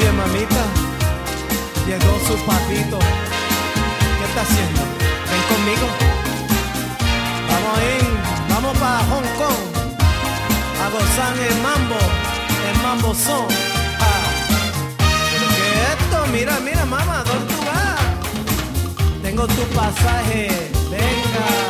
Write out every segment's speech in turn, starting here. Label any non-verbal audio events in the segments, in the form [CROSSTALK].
Oye, mamita, llegó su papito. ¿Qué está haciendo? Ven conmigo. Vamos a ir, vamos para Hong Kong a gozar el mambo, el mambo son. Ah. ¿Qué es esto? Mira, mira, mamá, ¿dónde tú vas? Tengo tu pasaje, venga.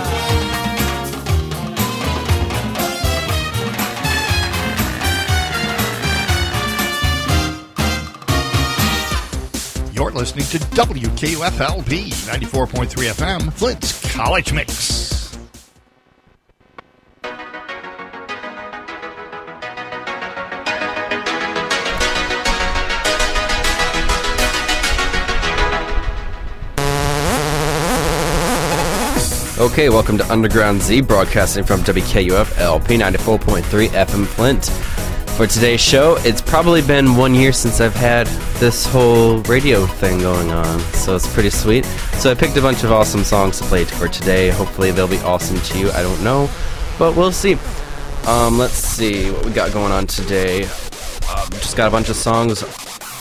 You're listening to WKUFLP 94.3 FM, Flint's College Mix. Okay, welcome to Underground Z, broadcasting from WKUF LP 94.3 FM Flint. For today's show, it's probably been one year since I've had this whole radio thing going on, so it's pretty sweet. So I picked a bunch of awesome songs to play for today. Hopefully, they'll be awesome to you. I don't know, but we'll see. Um, let's see what we got going on today. Um, just got a bunch of songs.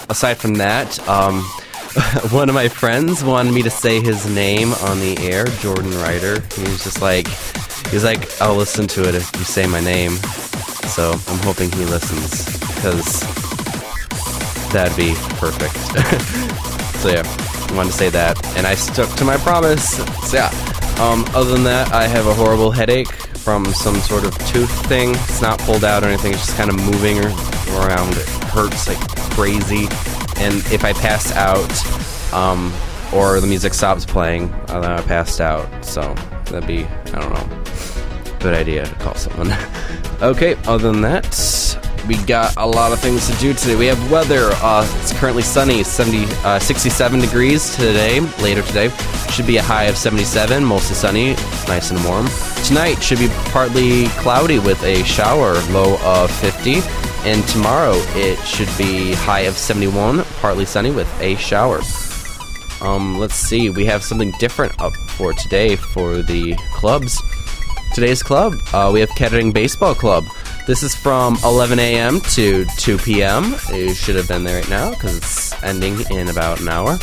Aside from that, um, [LAUGHS] one of my friends wanted me to say his name on the air, Jordan Ryder. He was just like, he's like, I'll listen to it if you say my name. So I'm hoping he listens because that'd be perfect. [LAUGHS] so yeah, I wanted to say that, and I stuck to my promise. So yeah. Um, other than that, I have a horrible headache from some sort of tooth thing. It's not pulled out or anything. It's just kind of moving around. It hurts like crazy and if I pass out, um, or the music stops playing, uh, then I passed out. So that'd be, I don't know, good idea to call someone. [LAUGHS] okay, other than that, we got a lot of things to do today. We have weather. Uh, it's currently sunny, 70, uh, 67 degrees today. Later today, should be a high of 77, mostly sunny, nice and warm. Tonight should be partly cloudy with a shower, low of 50. And tomorrow it should be high of 71, partly sunny with a shower. Um, let's see, we have something different up for today for the clubs. Today's club, uh, we have Kettering Baseball Club. This is from 11 a.m. to 2 p.m. You should have been there right now because it's ending in about an hour.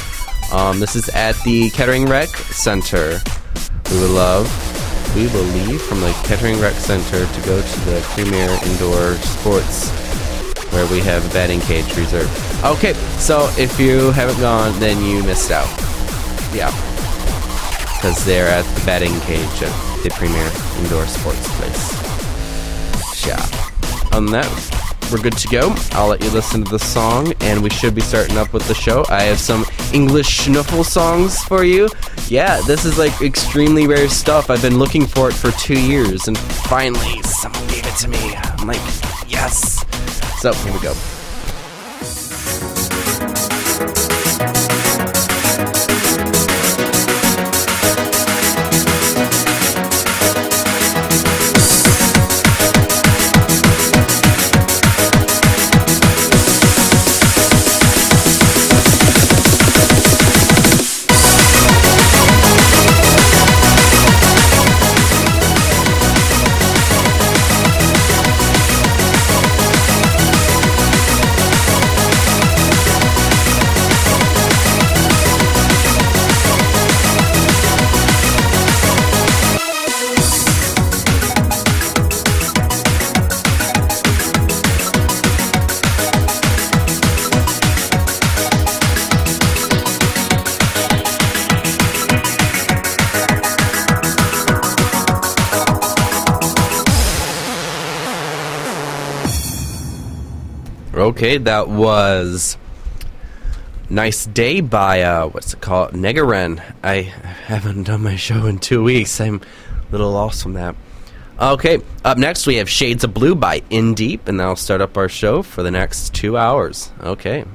Um, this is at the Kettering Rec Center. We would love, we will leave from the Kettering Rec Center to go to the Premier Indoor Sports where we have a batting cage reserved. Okay, so if you haven't gone, then you missed out. Yeah. Because they're at the batting cage at the Premier Indoor Sports Place. Yeah. On that, we're good to go. I'll let you listen to the song, and we should be starting up with the show. I have some English schnuffle songs for you. Yeah, this is like extremely rare stuff. I've been looking for it for two years, and finally, someone gave it to me. I'm like, yes. So, here we go. Okay, that was Nice Day by, uh, what's it called? Negaren. I haven't done my show in two weeks. I'm a little lost from that. Okay, up next we have Shades of Blue by In Deep, and that'll start up our show for the next two hours. Okay.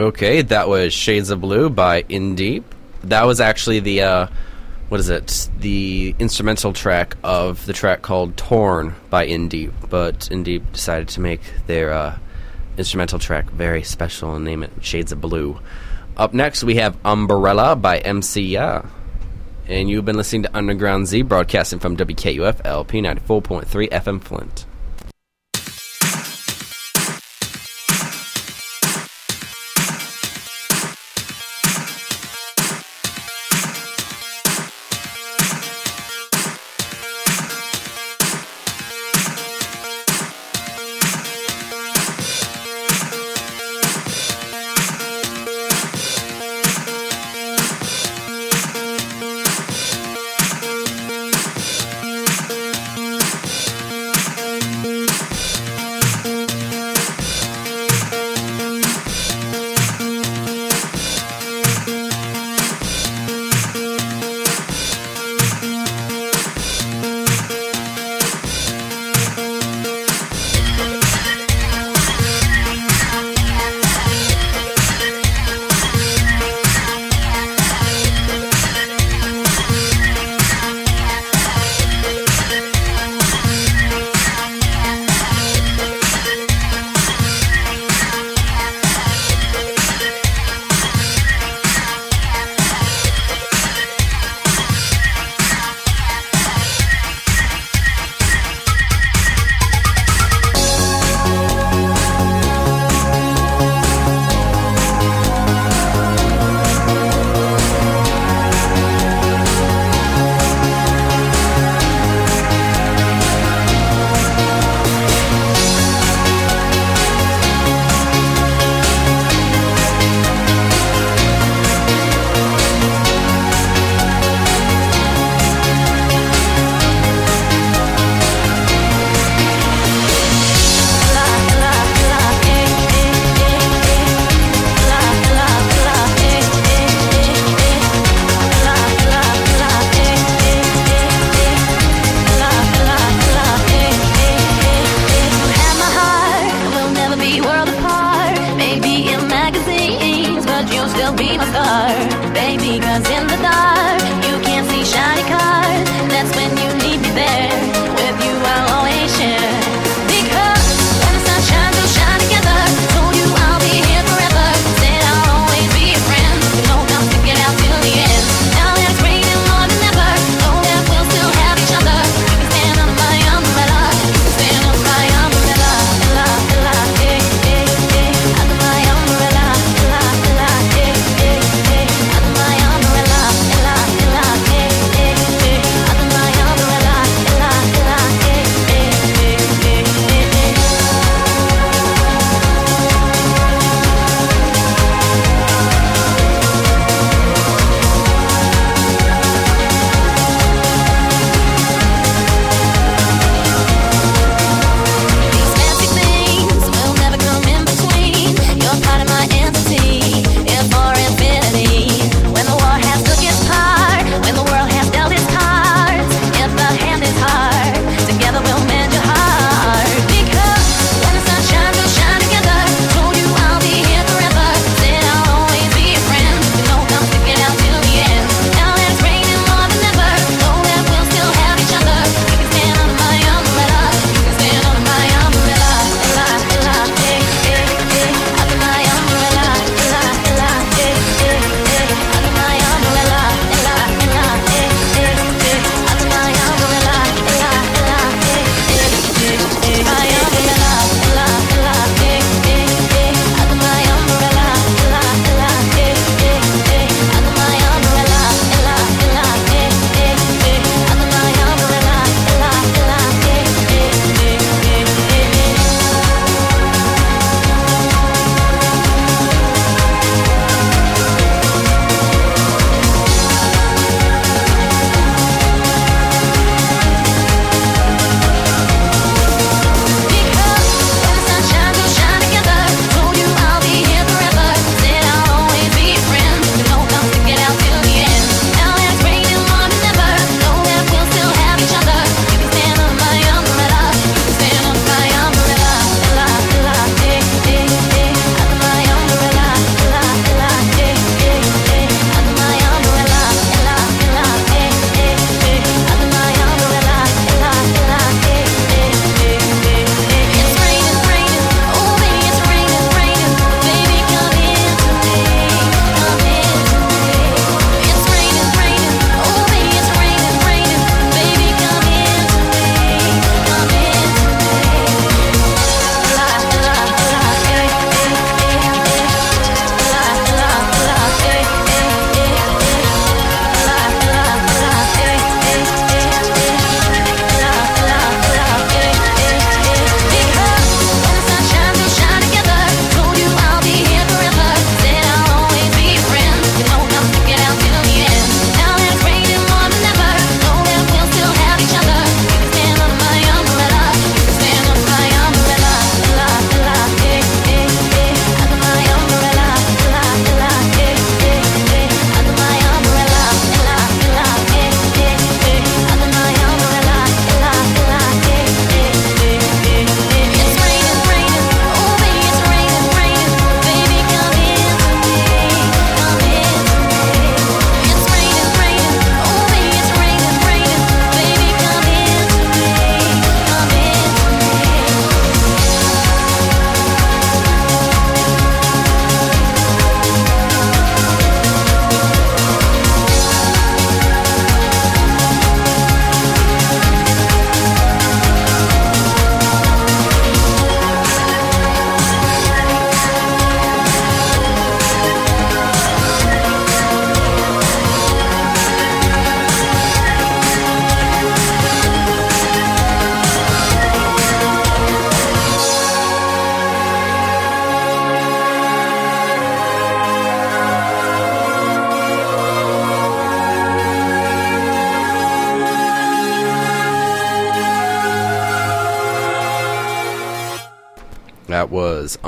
Okay, that was Shades of Blue by In Deep. That was actually the uh, what is it? The instrumental track of the track called Torn by In Deep, but In Deep decided to make their uh, instrumental track very special and name it Shades of Blue. Up next, we have Umbrella by MC Ya. And you've been listening to Underground Z broadcasting from WKUF LP 94.3 FM Flint.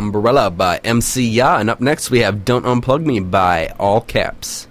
Umbrella by MC Ya. And up next we have Don't Unplug Me by All Caps.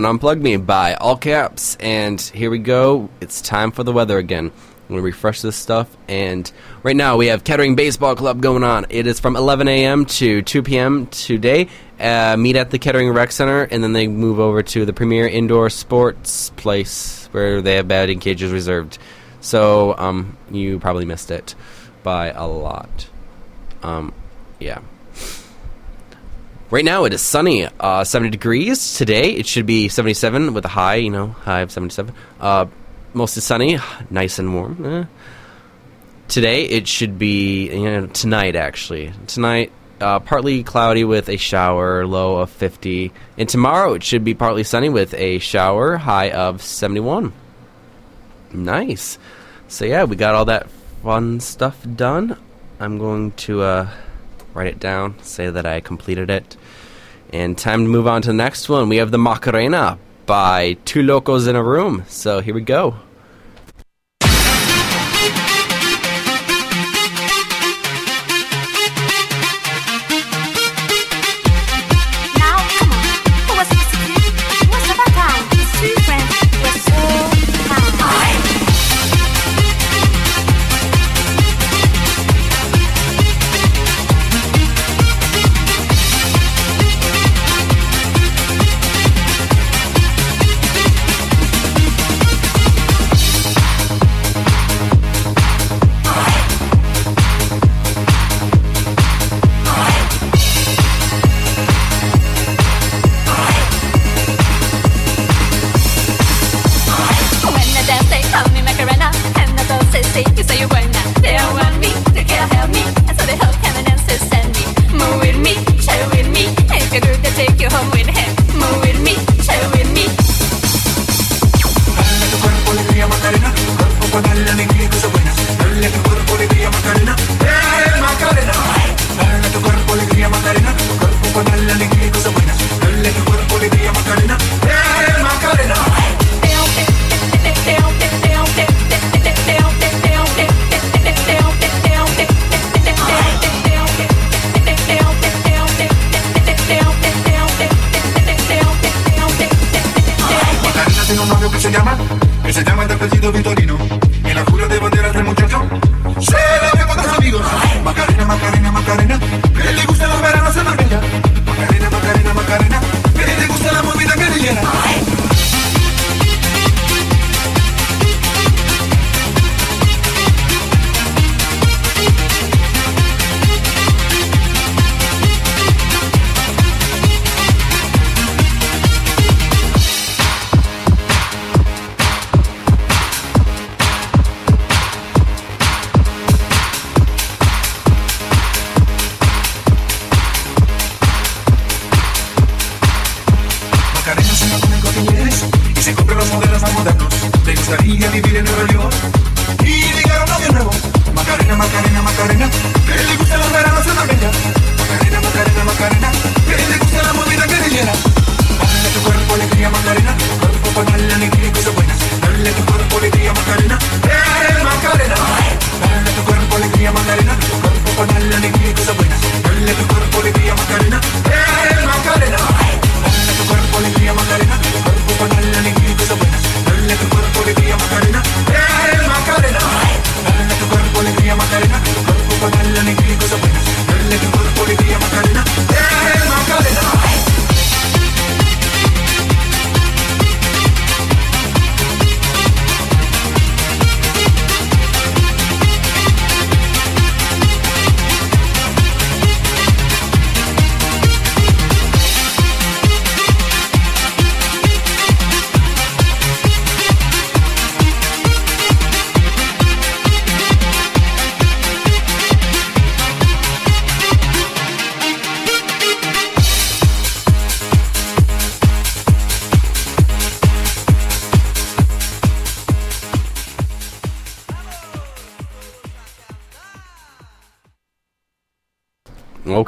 Unplug Me by all caps. And here we go. It's time for the weather again. I'm going to refresh this stuff. And right now we have Kettering Baseball Club going on. It is from 11 a.m. to 2 p.m. today. Uh, meet at the Kettering Rec Center, and then they move over to the Premier Indoor Sports Place where they have batting cages reserved. So um, you probably missed it by a lot. Um, yeah. Right now it is sunny, uh, 70 degrees. Today it should be 77 with a high, you know, high of 77. Uh, mostly sunny, nice and warm. Eh. Today it should be, you know, tonight actually. Tonight, uh, partly cloudy with a shower, low of 50. And tomorrow it should be partly sunny with a shower, high of 71. Nice. So yeah, we got all that fun stuff done. I'm going to uh, write it down, say that I completed it. And time to move on to the next one. We have the Macarena by Two Locos in a Room. So here we go. Gustaría vivir en Nueva York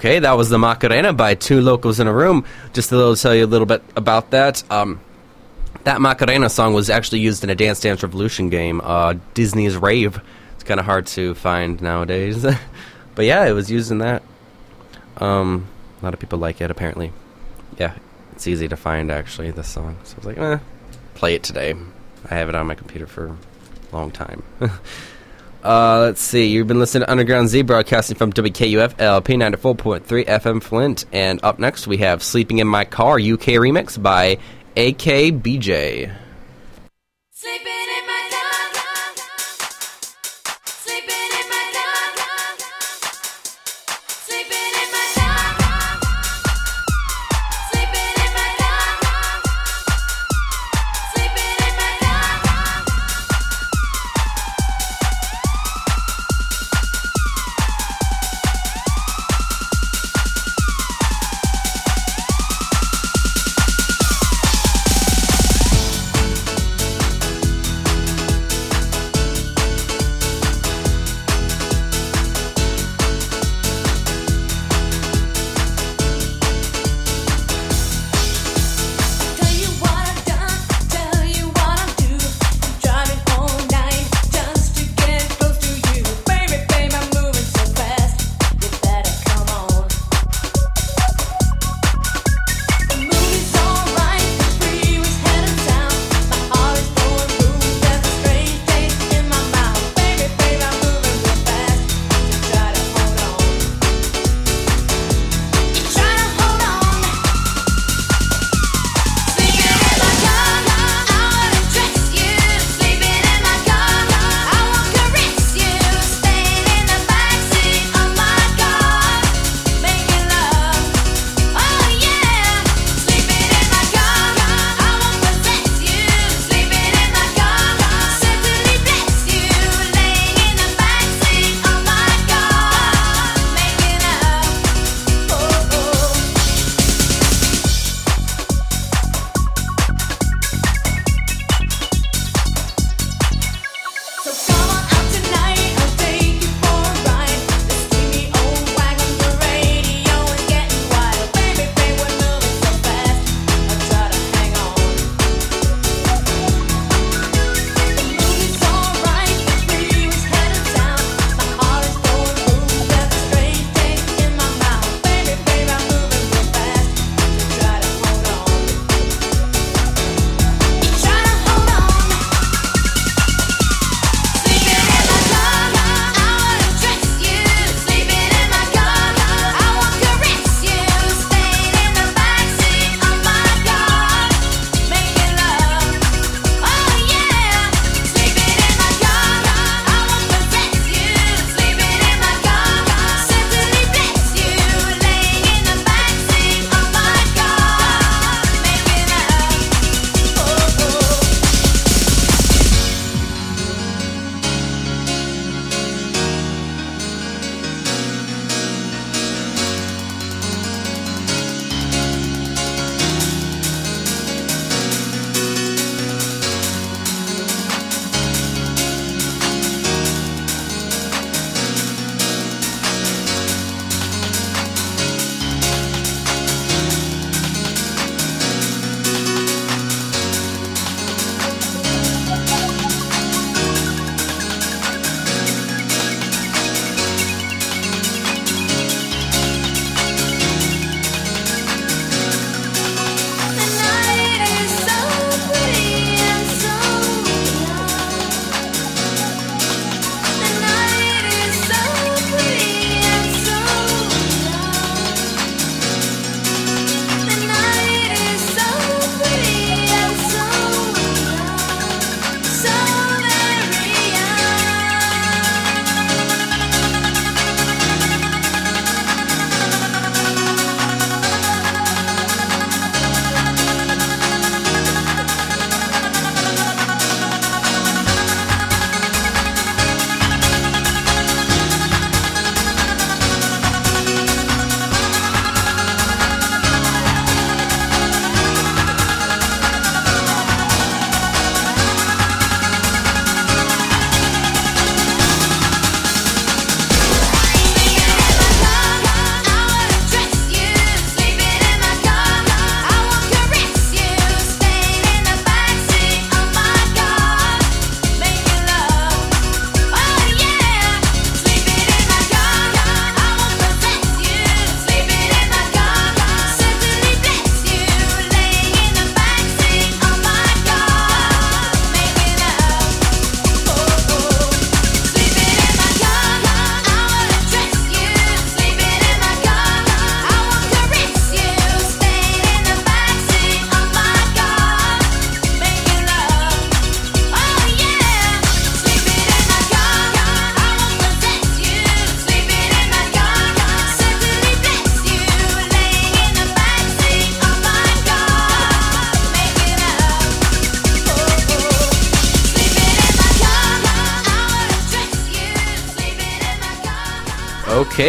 Okay, that was the Macarena by Two Locos in a Room. Just little tell you a little bit about that. Um, that Macarena song was actually used in a Dance Dance Revolution game, uh, Disney's Rave. It's kind of hard to find nowadays, [LAUGHS] but yeah, it was used in that. Um, a lot of people like it apparently. Yeah, it's easy to find actually this song. So I was like, eh, play it today. I have it on my computer for a long time. [LAUGHS] Uh, let's see. You've been listening to Underground Z broadcasting from WKUF LP 94.3 FM Flint. And up next, we have Sleeping in My Car UK remix by AKBJ. Sleeping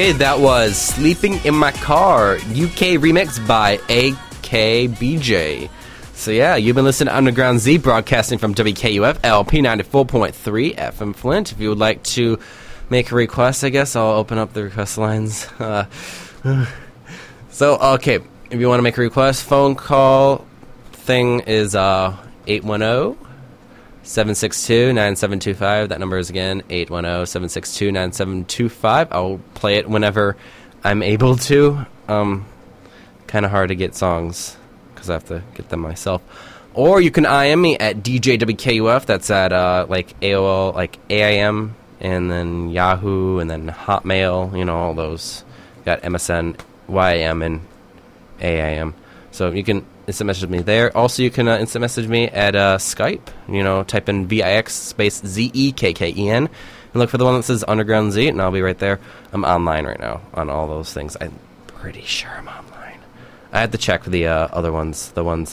Okay, that was Sleeping in My Car, UK remix by AKBJ. So yeah, you've been listening to Underground Z broadcasting from WKUF LP 94.3 FM Flint. If you would like to make a request, I guess I'll open up the request lines. Uh, [SIGHS] so okay, if you want to make a request, phone call thing is uh 810 762 9725. That number is again 810 762 9725. I'll play it whenever I'm able to. Um, kind of hard to get songs because I have to get them myself. Or you can IM me at DJWKUF. That's at uh, like AOL, like AIM, and then Yahoo, and then Hotmail. You know all those. Got MSN, YAM, and AIM. So you can instant message me there. Also, you can uh, instant message me at uh, Skype. You know, type in VIX space Z E K K E N and look for the one that says Underground Z, and I'll be right there. I'm online right now on all those things. I'm pretty sure I'm online. I had to check for the uh, other ones, the ones